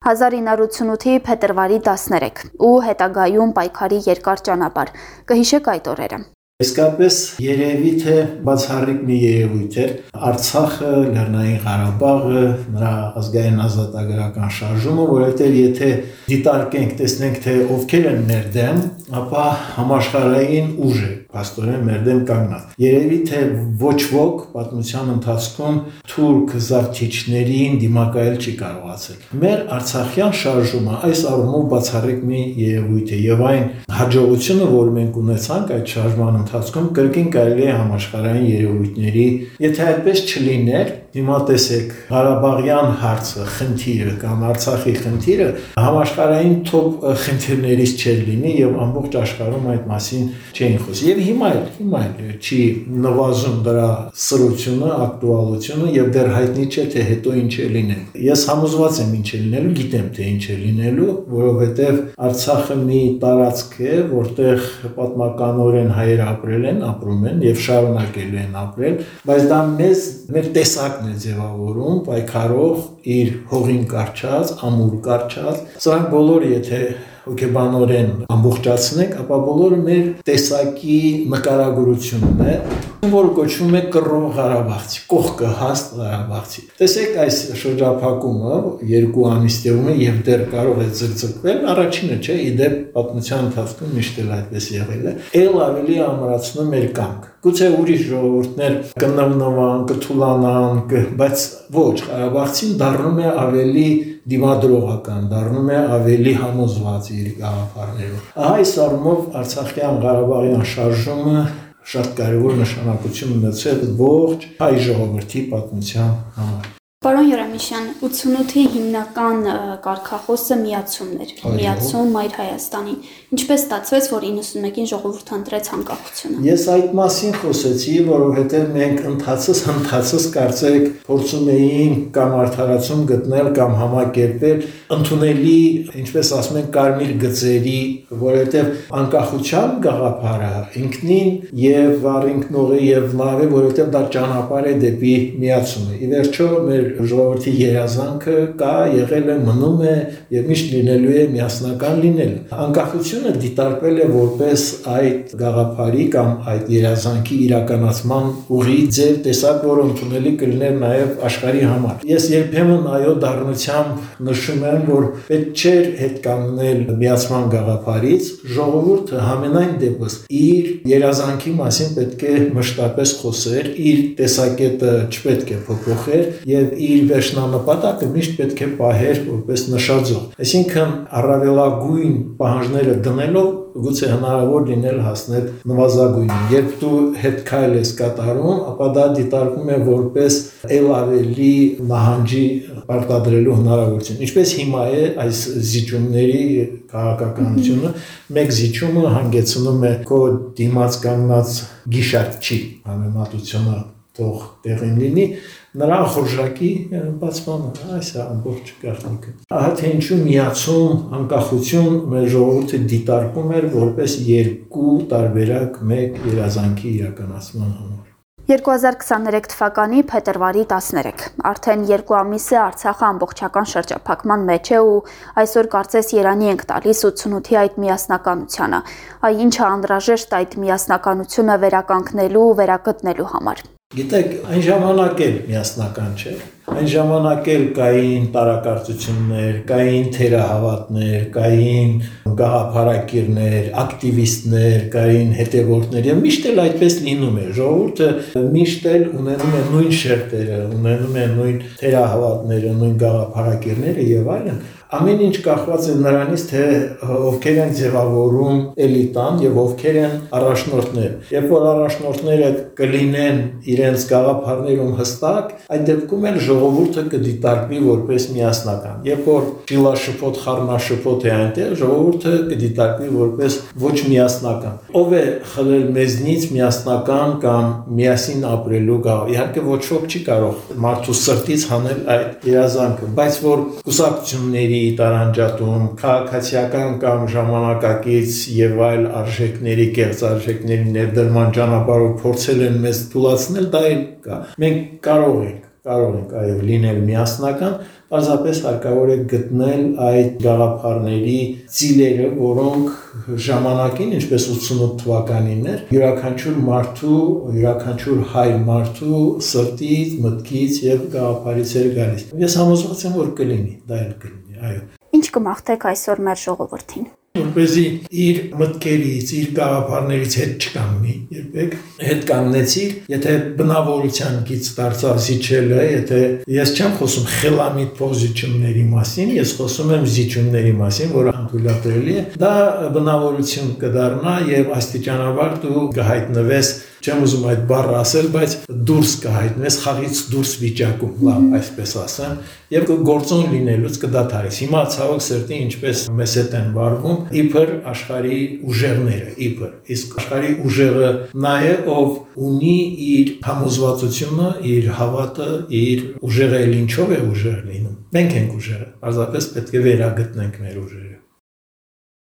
1988-ի փետրվարի 13 ու հետագայում պայքարի երկար ճանապարհ կհիշեք այդ օրերը Իսկապես երևի թե բացառիկ մի երևույթ էր. Արցախը, Լեռնային Ղարաբաղը, նրա ազգային ազատագրական շարժումը, որովհետև եթե դիտարկենք, տեսնենք թե ովքեր են մեր դեմ, ապա համաշխարհային ուժ է փաստորեն մեր դեմ կանգնած։ Երևի թե ոչ ոք պատմության ընթացքում թուրք զավթիչներին դիմակայել չի կարողացել։ Մեր Արցախյան շարժումը այս առումով բացառիկ մի երևույթ է եւ այն հաջողությունը, որ մենք ունեցանք այդ շարժման ընթացքում կրկին կարելի է համաշխարհային երևույթների, եթե այդպես չլիներ, հիմա տեսեք Ղարաբաղյան հարցը, խնդիրը կամ Արցախի խնդիրը համաշխարհային top խնդիրներից չէր լինի եւ ամբողջ աշխարհում այդ մասին չէին խոսի։ Եվ հիմա էլ, հիմա էլ չի նվազում դրա սրությունը, ակտուալությունը եւ դեռ հայտնի չէ թե հետո ինչ է լինել։ Ես համոզված եմ ինչ է լինելու, գիտեմ թե ինչ է լինելու, որովհետեւ Արցախը մի տարածք է, որտեղ պատմականորեն հայեր ապրել են, ապրում են եւ շարունակելու են ապրել, բայց դա մեզ մեր տեսակն է ձևավորում պայքարող իր հողին կարճած, ամուր կարճած։ Սրանք բոլորը եթե հոգեբանորեն ամբողջացնենք, ապա բոլորը մեր տեսակի նկարագրությունն է, որ կոչվում է կռով Ղարաբաղցի, կողքը հաստ Ղարաբաղցի։ Տեսեք այս շրջափակումը երկու ամիս տևում է եւ դեռ կարող է ձգձգվել, առաջինը չէ, իդեպ պատմության ընթացքում միշտ էլ այդպես եղել է, ել ավելի ամրացնում մեր կամք։ Գուցե ուրիշ ժողովուրդներ կնվնվան, կթուլանան, բայց ոչ, Ղարաբաղցին դառնում է ավելի դիմադրողական, դառնում է ավելի համոզված իր գաղափարներով։ Ահա այս առումով Արցախյան Ղարաբաղյան շարժումը շատ կարևոր նշանակություն ունեցել ողջ հայ ժողովրդի պատմության համար։ Պարոն Երեմիշյան, 88-ի հիմնական կարգախոսը միացումն էր։ Միացում Մայր Հայաստանին։ Ինչպես ստացվեց, որ 91-ին ժողովուրդը ընտրեց անկախությունը։ Ես այդ մասին խոսեցի, որովհետև մենք ընթացս ընթացս կարծեք փորձում էինք կամ արդարացում գտնել կամ համակերպել ընդունելի, ինչպես ասում են, կարմիր գծերի, որովհետև անկախության գաղափարը ինքնին եւ առինքնող է եւ լավ է, որովհետև դա ճանապարհ է դեպի միացումը։ Ի վերջո մեր ժողովրդի երազանքը կա, եղել է, մնում է եւ միշտ լինելու է միասնական լինել։ Անկախությունը դիտարկվել է որպես այդ գաղափարի կամ այդ երազանքի իրականացման ուղի ձև տեսակ, որ ընդունելի կլիներ նաեւ աշխարհի համար։ Ես երբեմն այո դառնությամբ նշում եմ, որ պետք չէր հետ կանգնել միացման գաղափարից, ժողովուրդը համենայն դեպս իր երազանքի մասին պետք է մշտապես խոսեր, իր տեսակետը չպետք է փոփոխեր եւ իր վերջնանպատակը միշտ պետք է պահեր որպես նշաձող։ Այսինքն առավելագույն պահանջները դնելով գուցե հնարավոր լինել հասնել նվազագույնին։ Երբ դու հետ քայլ ես կատարում, ապա դա դիտարկվում է որպես ել ավելի նահանջի պարտադրելու հնարավորություն։ Ինչպես հիմա է այս զիջումների քաղաքականությունը, մեկ զիջումը հանգեցնում է քո դիմաց կանգնած գիշատչի համեմատությունը թող տեղին լինի, նրա խորժակի բացմանը, այս է ամբողջ գաղտնիքը։ Ահա թե ինչու միացում անկախություն մեր ժողովուրդը դիտարկում էր որպես երկու տարբերակ մեկ երազանքի իրականացման համար։ 2023 թվականի փետրվարի 13 արդեն երկու ամիս է Արցախը ամբողջական շրջափակման մեջ է ու այսօր կարծես Երանի ենք տալիս 88-ի այդ միասնականությանը։ Այ ինչը անհրաժեշտ այդ միասնականությունը վերականգնելու, վերագտնելու համար։ Գիտեք, այն ժամանակ էլ միասնական չէ։ Այն ժամանակ էլ կային տարակարծություններ, կային թերահավատներ, կային գաղափարակիրներ, ակտիվիստներ, կային հետևորդներ եւ միշտ էլ այդպես լինում է։ Ժողովուրդը միշտ էլ ունենում է նույն շերտերը, ունենում է նույն թերահավատները, նույն գաղափարակիրները եւ այլն ամեն ինչ կախված է նրանից, թե ովքեր են ձևավորում էլիտան եւ ովքեր են առաջնորդները։ Երբ որ առաջնորդները կլինեն իրենց գաղափարներում հստակ, այդ դեպքում էլ ժողովուրդը կդիտարկվի որպես միասնական։ Երբ որ շիլաշփոթ, խառնաշփոթ է այնտեղ, ժողովուրդը կդիտարկվի որպես ոչ միասնական։ Ով է խլել մեզնից միասնական կամ միասին ապրելու գաղ։ Իհարկե ոչ ոք չի կարող մարդու սրտից հանել այդ երազանքը, բայց որ կուսակցությունների տարանջատում, քաղաքացիական կամ ժամանակակից եւ այլ արժեքների, կեղծ արժեքների ներդրման ճանապարհով փորձել են մեզ թույլաtsնել, դա էլ կա։ Մենք կարող ենք կարող ենք այո լինել միասնական, պարզապես հարկավոր է գտնել այդ գաղափարների ծիլերը, որոնք ժամանակին, ինչպես 88 թվականին էր, յուրաքանչյուր մարդու, յուրաքանչյուր հայ մարդու սրտից, մտքից եւ գաղափարից էր գալիս։ Ես համոզված եմ, որ կլինի, դա էլ կլինի, այո։ Ինչ կմաղթեք այսօր մեր ժողովրդին որպեսզի իր մտքերից, իր գաղափարներից հետ չկանգնի, երբեք հետ կանգնեցիր, եթե բնավորության գից դարձավ զիջելը, եթե ես չեմ խոսում խելամիտ պոզիցիոնների մասին, ես խոսում եմ զիջումների մասին, որը համբույլատրելի է, դա բնավորություն կդառնա եւ աստիճանաբար դու կհայտնվես չեմ ուզում այդ բառը ասել, բայց դուրս կհայտնես խաղից դուրս վիճակում, լավ, այսպես ասեմ, եւ գործոն լինելուց կդադարես։ Հիմա ցավոք սրտի ինչպես մեզ հետ են վարվում, իբր աշխարհի ուժերները, իբր։ Իսկ աշխարհի ուժերը նա է, ով ունի իր համոզվածությունը, իր հավատը, իր ուժերը, ինչով է ուժեր լինում։ Մենք ենք ուժերը, պարզապես պետք է վերագտնենք մեր ուժերը։